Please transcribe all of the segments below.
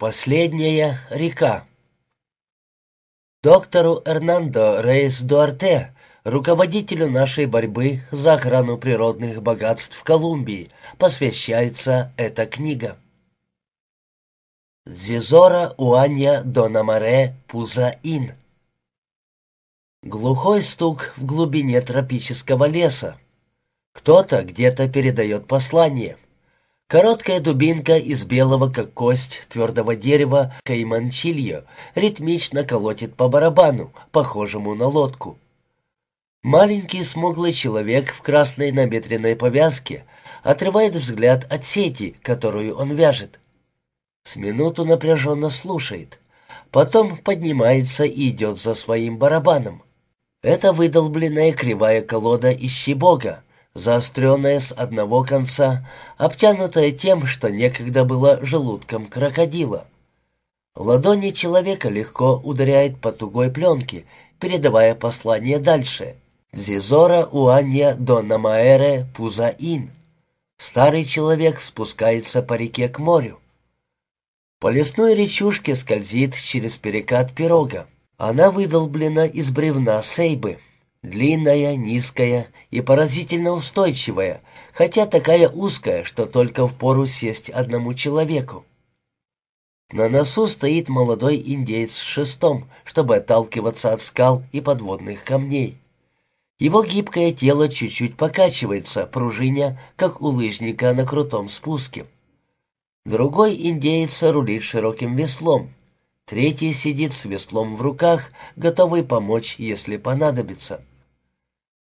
Последняя река. Доктору Эрнандо Рейс Дуарте, руководителю нашей борьбы за охрану природных богатств в Колумбии, посвящается эта книга. Зизора Уанья Дономаре Пузаин Глухой стук в глубине тропического леса. Кто-то где-то передает послание — Короткая дубинка из белого, как кость, твердого дерева кайманчильо ритмично колотит по барабану, похожему на лодку. Маленький смуглый человек в красной набедренной повязке отрывает взгляд от сети, которую он вяжет. С минуту напряженно слушает. Потом поднимается и идет за своим барабаном. Это выдолбленная кривая колода из щебога, заостренная с одного конца, обтянутая тем, что некогда было желудком крокодила. Ладони человека легко ударяет по тугой пленке, передавая послание дальше. «Зизора уанья дона маэре пузаин». Старый человек спускается по реке к морю. По лесной речушке скользит через перекат пирога. Она выдолблена из бревна сейбы. Длинная, низкая и поразительно устойчивая, хотя такая узкая, что только впору сесть одному человеку. На носу стоит молодой индейец с шестом, чтобы отталкиваться от скал и подводных камней. Его гибкое тело чуть-чуть покачивается, пружиня, как у лыжника на крутом спуске. Другой индейец рулит широким веслом. Третий сидит с веслом в руках, готовый помочь, если понадобится.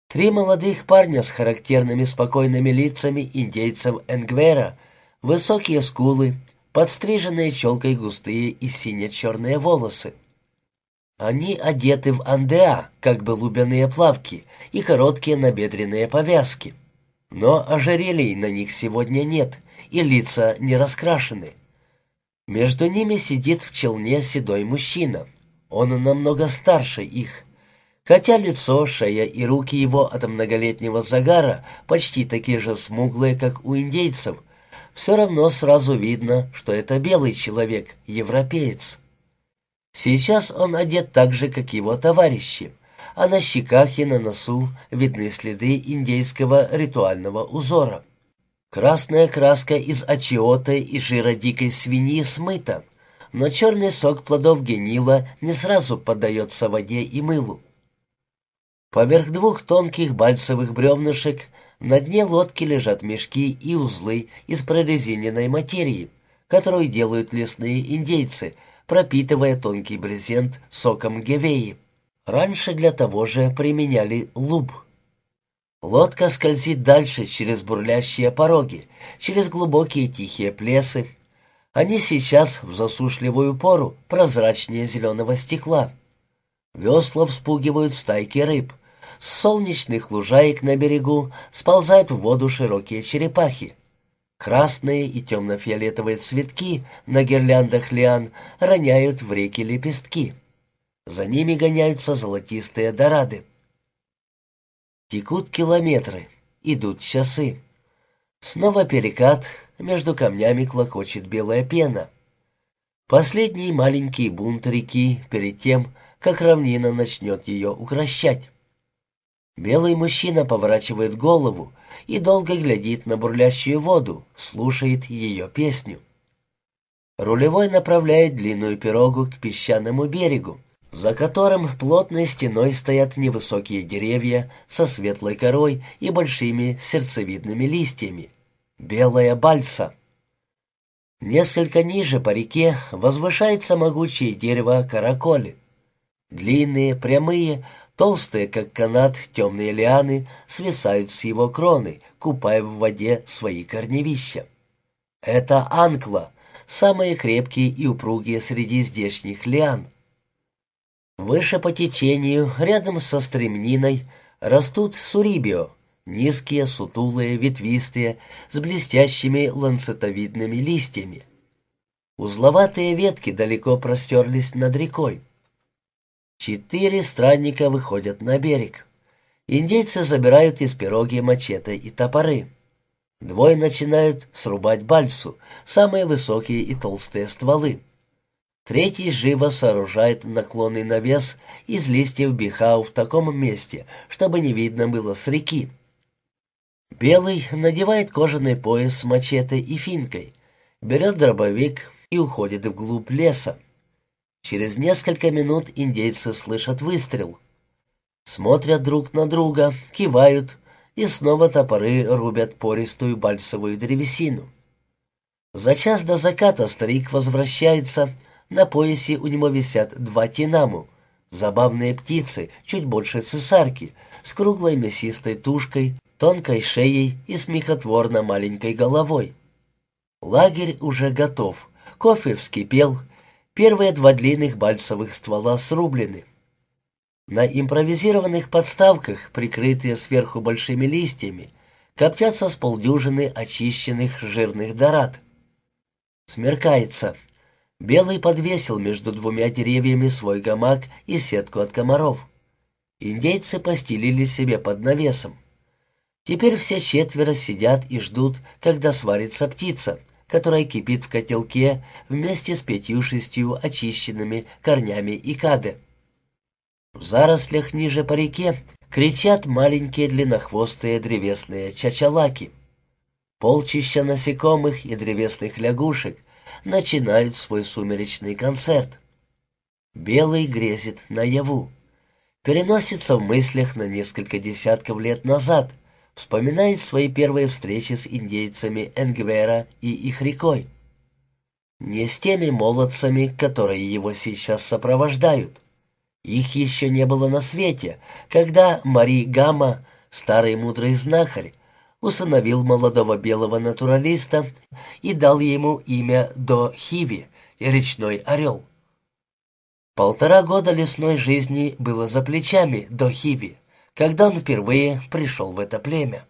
Три молодых парня с характерными спокойными лицами индейцев Энгвера, высокие скулы, подстриженные челкой густые и сине-черные волосы. Они одеты в андеа, как бы лубяные плавки, и короткие набедренные повязки. Но ожерелий на них сегодня нет, и лица не раскрашены. Между ними сидит в челне седой мужчина. Он намного старше их, Хотя лицо, шея и руки его от многолетнего загара почти такие же смуглые, как у индейцев, все равно сразу видно, что это белый человек, европеец. Сейчас он одет так же, как его товарищи, а на щеках и на носу видны следы индейского ритуального узора. Красная краска из очиота и жира дикой свиньи смыта, но черный сок плодов генила не сразу поддается воде и мылу. Поверх двух тонких бальцевых бревнышек на дне лодки лежат мешки и узлы из прорезиненной материи, которую делают лесные индейцы, пропитывая тонкий брезент соком гевеи. Раньше для того же применяли луб. Лодка скользит дальше через бурлящие пороги, через глубокие тихие плесы. Они сейчас в засушливую пору прозрачнее зеленого стекла. Весла вспугивают стайки рыб. С солнечных лужаек на берегу сползают в воду широкие черепахи. Красные и темно-фиолетовые цветки на гирляндах лиан роняют в реки лепестки. За ними гоняются золотистые дорады. Текут километры, идут часы. Снова перекат, между камнями клокочет белая пена. Последний маленький бунт реки перед тем, как равнина начнет ее укращать. Белый мужчина поворачивает голову и долго глядит на бурлящую воду, слушает ее песню. Рулевой направляет длинную пирогу к песчаному берегу, за которым плотной стеной стоят невысокие деревья со светлой корой и большими сердцевидными листьями. Белая бальса. Несколько ниже по реке возвышается могучее дерево караколи. Длинные, прямые, Толстые, как канат, темные лианы свисают с его кроны, купая в воде свои корневища. Это анкла, самые крепкие и упругие среди здешних лиан. Выше по течению, рядом со стремниной, растут сурибио, низкие, сутулые, ветвистые, с блестящими ланцетовидными листьями. Узловатые ветки далеко простерлись над рекой. Четыре странника выходят на берег. Индейцы забирают из пироги мачете и топоры. Двое начинают срубать бальсу, самые высокие и толстые стволы. Третий живо сооружает наклонный навес из листьев бихау в таком месте, чтобы не видно было с реки. Белый надевает кожаный пояс с мачете и финкой, берет дробовик и уходит вглубь леса. Через несколько минут индейцы слышат выстрел. Смотрят друг на друга, кивают, и снова топоры рубят пористую бальсовую древесину. За час до заката старик возвращается, на поясе у него висят два тинаму, забавные птицы, чуть больше цесарки, с круглой мясистой тушкой, тонкой шеей и смехотворно маленькой головой. Лагерь уже готов, кофе вскипел, первые два длинных бальсовых ствола срублены. На импровизированных подставках, прикрытые сверху большими листьями, коптятся с полдюжины очищенных жирных дорад. Смеркается. Белый подвесил между двумя деревьями свой гамак и сетку от комаров. Индейцы постелили себе под навесом. Теперь все четверо сидят и ждут, когда сварится птица, которая кипит в котелке вместе с пятью-шестью очищенными корнями икады. В зарослях ниже по реке кричат маленькие длиннохвостые древесные чачалаки. Полчища насекомых и древесных лягушек начинают свой сумеречный концерт. Белый грезит наяву. Переносится в мыслях на несколько десятков лет назад, вспоминает свои первые встречи с индейцами Энгвера и их рекой. Не с теми молодцами, которые его сейчас сопровождают. Их еще не было на свете, когда Мари Гамма, старый мудрый знахарь, усыновил молодого белого натуралиста и дал ему имя До Хиви, речной орел. Полтора года лесной жизни было за плечами До Хиви, когда он впервые пришел в это племя.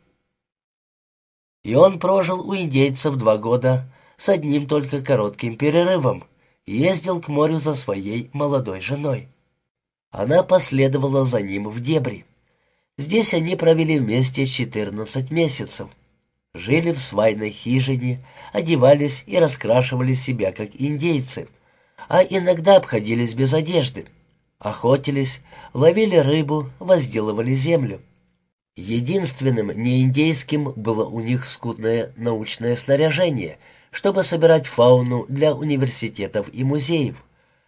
И он прожил у индейцев два года с одним только коротким перерывом, ездил к морю за своей молодой женой. Она последовала за ним в дебри. Здесь они провели вместе 14 месяцев. Жили в свайной хижине, одевались и раскрашивали себя, как индейцы, а иногда обходились без одежды. Охотились, ловили рыбу, возделывали землю. Единственным неиндейским было у них скудное научное снаряжение, чтобы собирать фауну для университетов и музеев.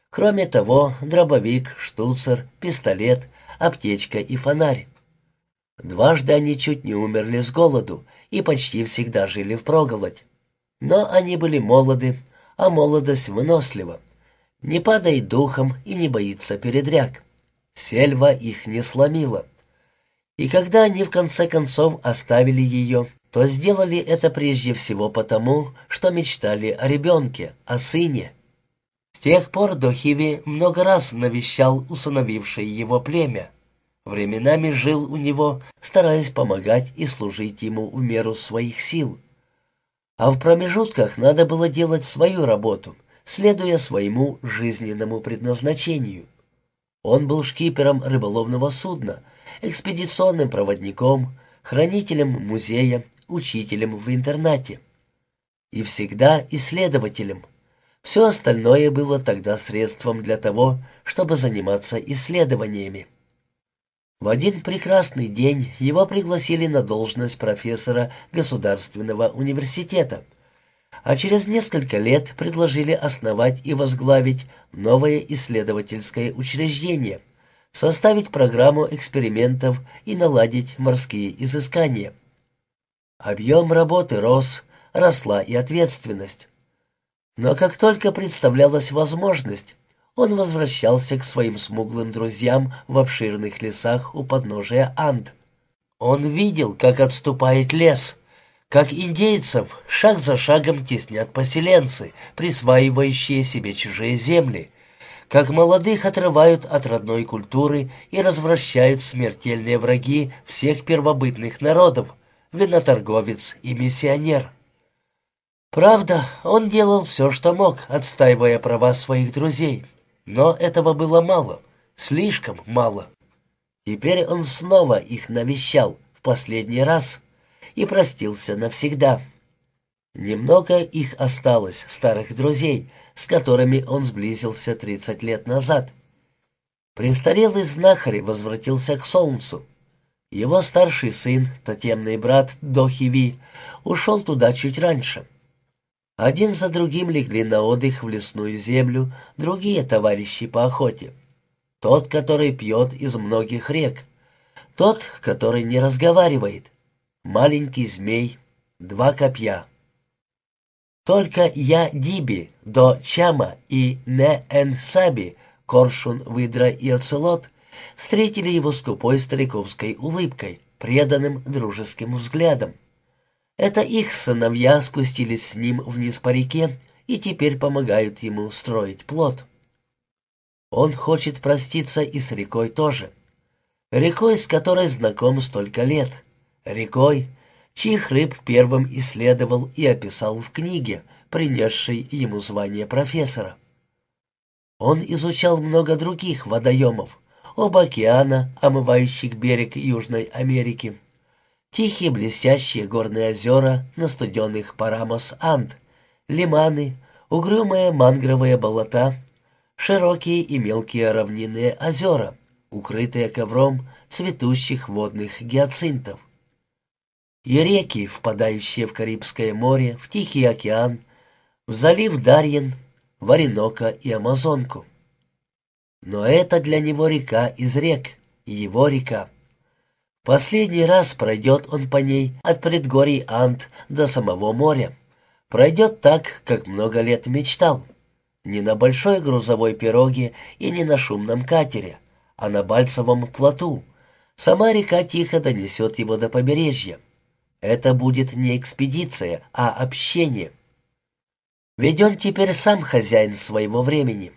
Кроме того, дробовик, штуцер, пистолет, аптечка и фонарь. Дважды они чуть не умерли с голоду и почти всегда жили впроголодь. Но они были молоды, а молодость вынослива. Не падает духом и не боится передряг. Сельва их не сломила. И когда они в конце концов оставили ее, то сделали это прежде всего потому, что мечтали о ребенке, о сыне. С тех пор Дохиви много раз навещал усыновившее его племя. Временами жил у него, стараясь помогать и служить ему в меру своих сил. А в промежутках надо было делать свою работу, следуя своему жизненному предназначению. Он был шкипером рыболовного судна, экспедиционным проводником, хранителем музея, учителем в интернате. И всегда исследователем. Все остальное было тогда средством для того, чтобы заниматься исследованиями. В один прекрасный день его пригласили на должность профессора Государственного университета, а через несколько лет предложили основать и возглавить новое исследовательское учреждение, составить программу экспериментов и наладить морские изыскания. Объем работы рос, росла и ответственность. Но как только представлялась возможность, он возвращался к своим смуглым друзьям в обширных лесах у подножия Анд. Он видел, как отступает лес, как индейцев шаг за шагом теснят поселенцы, присваивающие себе чужие земли, как молодых отрывают от родной культуры и развращают смертельные враги всех первобытных народов, виноторговец и миссионер. Правда, он делал все, что мог, отстаивая права своих друзей — но этого было мало, слишком мало. Теперь он снова их навещал в последний раз и простился навсегда. Немного их осталось, старых друзей, с которыми он сблизился 30 лет назад. Престарелый знахарь возвратился к солнцу. Его старший сын, татемный брат Дохиви, ушел туда чуть раньше. Один за другим легли на отдых в лесную землю другие товарищи по охоте. Тот, который пьет из многих рек. Тот, который не разговаривает. Маленький змей, два копья. Только я Диби, до Чама и Не Эн Саби, Коршун, Выдра и Оцелот — встретили его скупой стариковской улыбкой, преданным дружеским взглядом. Это их сыновья спустились с ним вниз по реке и теперь помогают ему строить плод. Он хочет проститься и с рекой тоже. Рекой, с которой знаком столько лет. Рекой, чьих рыб первым исследовал и описал в книге, принесшей ему звание профессора. Он изучал много других водоемов, оба океана, омывающих берег Южной Америки, тихие блестящие горные озера на студенных Парамос-Анд, лиманы, угрюмые мангровые болота, широкие и мелкие равнинные озера, укрытые ковром цветущих водных гиацинтов. И реки, впадающие в Карибское море, в Тихий океан, в залив Дарьин, в Оренока и Амазонку. Но это для него река из рек, его река. Последний раз пройдет он по ней от предгорий Ант до самого моря. Пройдет так, как много лет мечтал. Не на большой грузовой пироге и не на шумном катере, а на бальсовом плоту. Сама река тихо донесет его до побережья. Это будет не экспедиция, а общение. Ведь он теперь сам хозяин своего времени.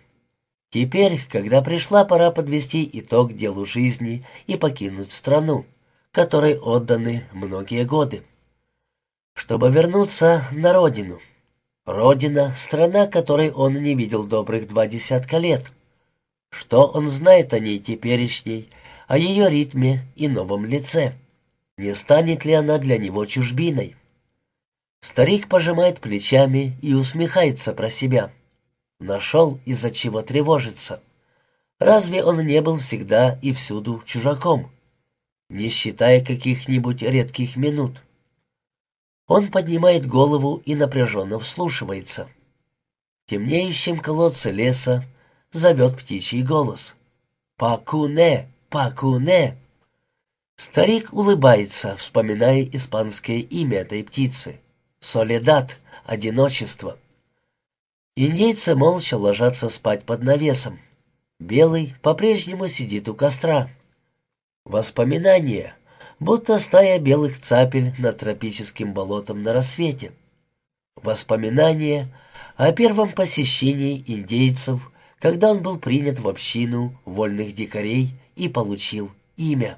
Теперь, когда пришла пора подвести итог делу жизни и покинуть страну, которой отданы многие годы, чтобы вернуться на родину. Родина — страна, которой он не видел добрых два десятка лет. Что он знает о ней теперешней, о ее ритме и новом лице? Не станет ли она для него чужбиной? Старик пожимает плечами и усмехается про себя — Нашел, из-за чего тревожиться. Разве он не был всегда и всюду чужаком? Не считая каких-нибудь редких минут. Он поднимает голову и напряженно вслушивается. В темнеющем колодце леса зовет птичий голос. «Пакуне! Пакуне!» Старик улыбается, вспоминая испанское имя этой птицы. «Соледат» — одиночество. Индейцы молча ложатся спать под навесом. Белый по-прежнему сидит у костра. Воспоминания, будто стая белых цапель над тропическим болотом на рассвете. Воспоминания о первом посещении индейцев, когда он был принят в общину вольных дикарей и получил имя.